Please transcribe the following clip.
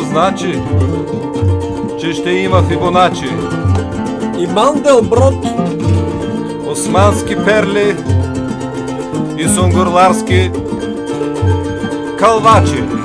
което значи, че ще има Фибоначи. И Манделброд, османски перли и сунгурларски калвачи.